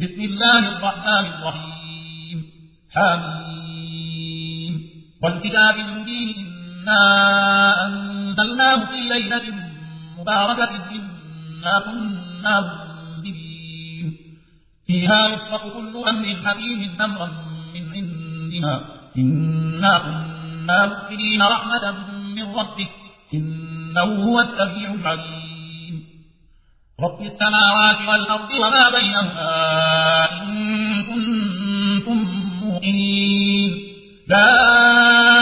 بسم الله الرحمن الرحيم. حميم. والكتاب المبين إنا أنزلناه في ليلة مباركة إنا كنا منذرين. فيها يفرق كل أمر حكيم أمرا من عندنا. إنا كنا مؤمنين رحمة من ربك. إنه هو السميع العليم. رب السماوات والأرض وما بينهما إن كنتم موقنين لا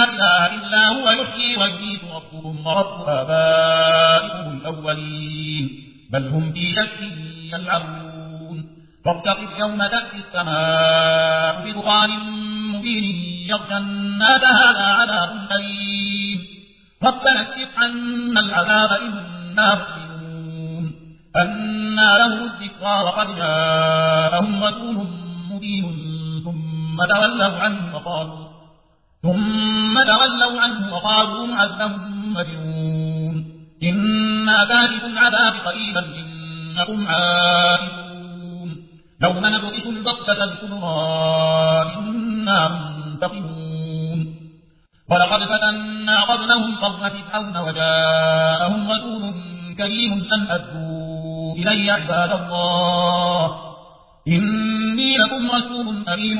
إله إلا هو يحيي ويميت ربكم ورب آبائكم الأولين. بل هم في شك يلعبون. فارتقب يوم تأتي السماء بدخان مبين يغشى الناس هذا عذاب أليم. ربنا اكشف عنا العذاب إنا أنا لهم الذكرى وقد جاءهم رسول مبين ثم تولوا عنه وقالوا ثم تولوا عنه وقالوا معذب مجنون إنا كاشف العذاب قريبا إنكم عائدون يوم نبطش البطشة الكبرى إنا منتقمون ولقد فتنا قبلهم قوم فرعون وجاءهم رسول كريم أن أدوا إلي عباد الله. إني لكم رسول أمين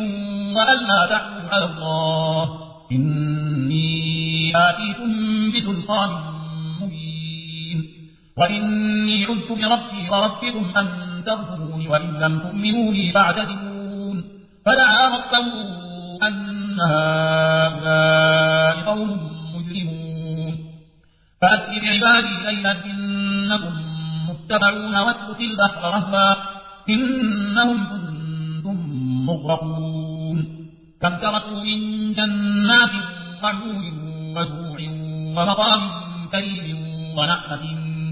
وأن لا تعلوا على الله. إني آتيكم بسلطان مبين. وإني عذت بربي وربكم أن تغفروني وإن لم تؤمنوا لي فاعتذرون فدعا ربه أن هؤلاء قوم مجرمون. فأسر بعبادي ليلا متبعون واترك البحر رهبا إنهم كنتم مغرقون. كم تركوا من جنات وعيون وزروع ومقام كريم ونعمة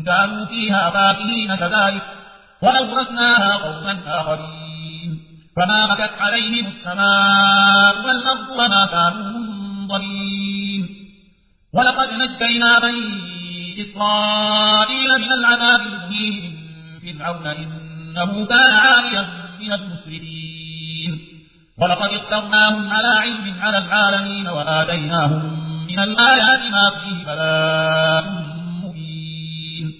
كانوا فيها فاكهين كذلك. وأورثناها قوما آخرين. فما بكت عليهم السماء والأرض وما كانوا منظرين. ولقد نجينا بني إسرائيل من العذاب فرعون إنه كان عاليا من المسرفين ولقد اخترناهم على علم على العالمين وآتيناهم من الآيات ما فيه بلاء مبين.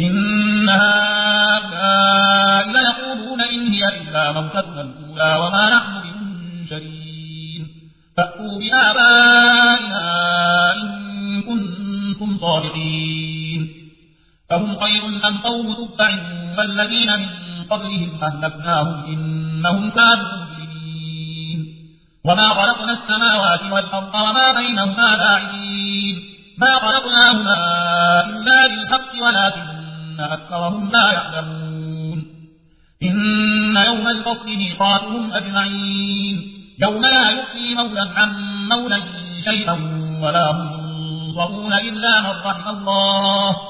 إن هؤلاء ليقولون إن هي إلا موتتنا الأولى وما نحن بمنشرين. فأتوا بآبائنا فهم خير أم قوم تبع والذين من قبلهم أهلكناهم إنهم كانوا وما خلقنا السماوات والأرض وما بينهما لاعبين. ما خلقناهما إلا بالحق ولكن أكثرهم لا يعلمون. إن يوم الفصل ميقاتهم أجمعين. يوم لا يؤتي مولى عن مولى شيئا ولا هم ينصرون إلا من رحم الله.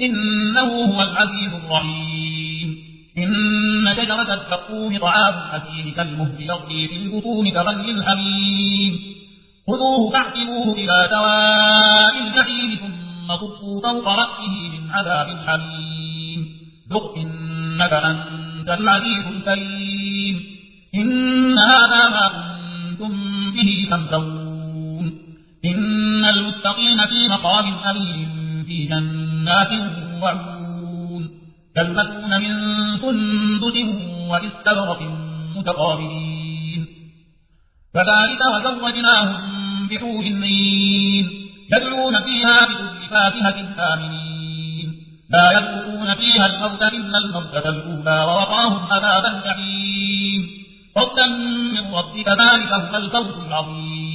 إنه هو العزيز الرحيم. إن شجرة الزقوم طعام الحكيم كالمهل يغلي في البطون كغلي الحميم. خذوه فاعتموه إلى سواء الجحيم ثم صفوا فوق رأسه من عذاب الحميم. ذق إنك أنت العزيز الكريم. إن هذا ما كنتم به تمترون. إن المتقين في مقام أمين. جنات وعيون يلبسون من سندس واستبرق متقابلين. فذلك وزوجناهم بحور عين يدعون فيها بكل فاكهة آمنين. لا يذوقون فيها الموت إلا الموتة الأولى ووقاهم عذاب الجحيم. فضلا من ربك ذلك هو الفوز العظيم.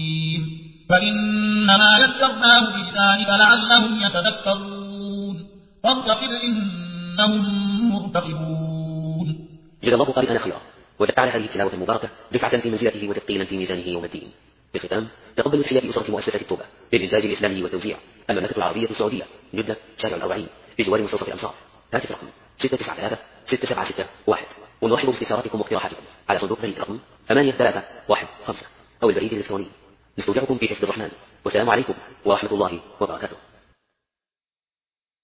فإنما يسرناه بلسانك لعلهم يتذكرون. فارتقب إن إنهم مرتقبون. جزا الله قارئنا خيرا. وجعل هذه التلاوة المباركة دفعة في منزلته وتثقيلا في ميزانه يوم الدين. في الختام تقبلوا تحيات أسرة مؤسسة التوبة للإنتاج الإسلامي والتوزيع. المملكة العربية السعودية جدة شارع الأربعين بجوار مستوصف الأمصار هاتف رقم 693 676 ونرحب باستفساراتكم واقتراحاتكم. على صندوق بريد رقم 8315 أو البريد الإلكتروني نستودعكم في حفظ الرحمن. والسلام عليكم ورحمة الله وبركاته.